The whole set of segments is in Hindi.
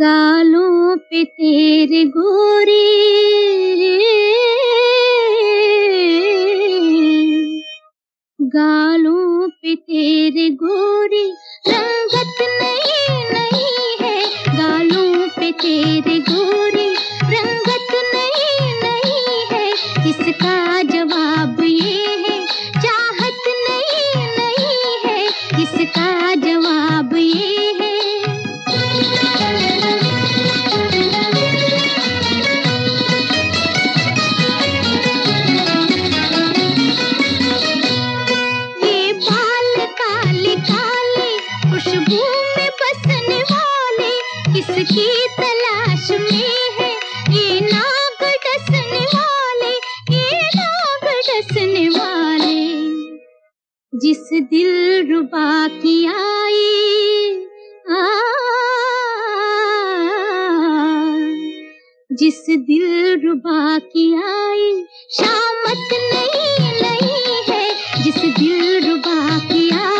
गालों पे तेरे गोरी गालों पे तेरे गोरी तलाश में है। ये नाग डसने वाले, ये नाग डसने वाले। जिस दिल रुबा की आई जिस दिल रुबा की आई शामत नहीं नहीं है। जिस दिल रुबा की आई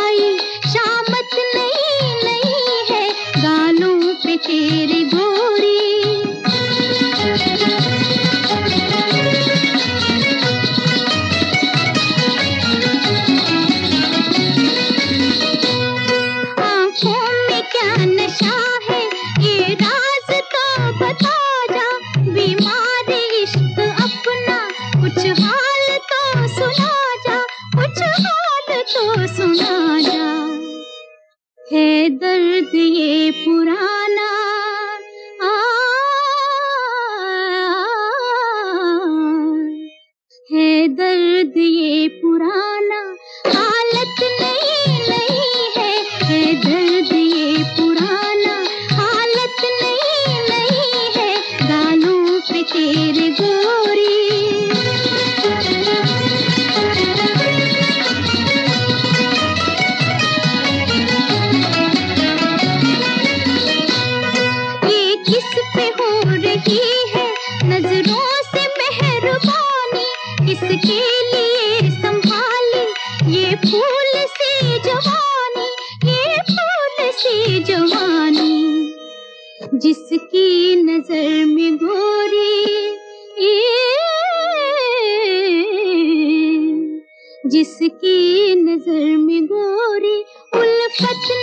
तो सुना जा कुछ हाल तो सुना जा। है दर्द ये पुराना फूल सी जवानी, ये फूल से जवानी। जिसकी नज़र में गोरी जिसकी नज़र में गोरी उल्फत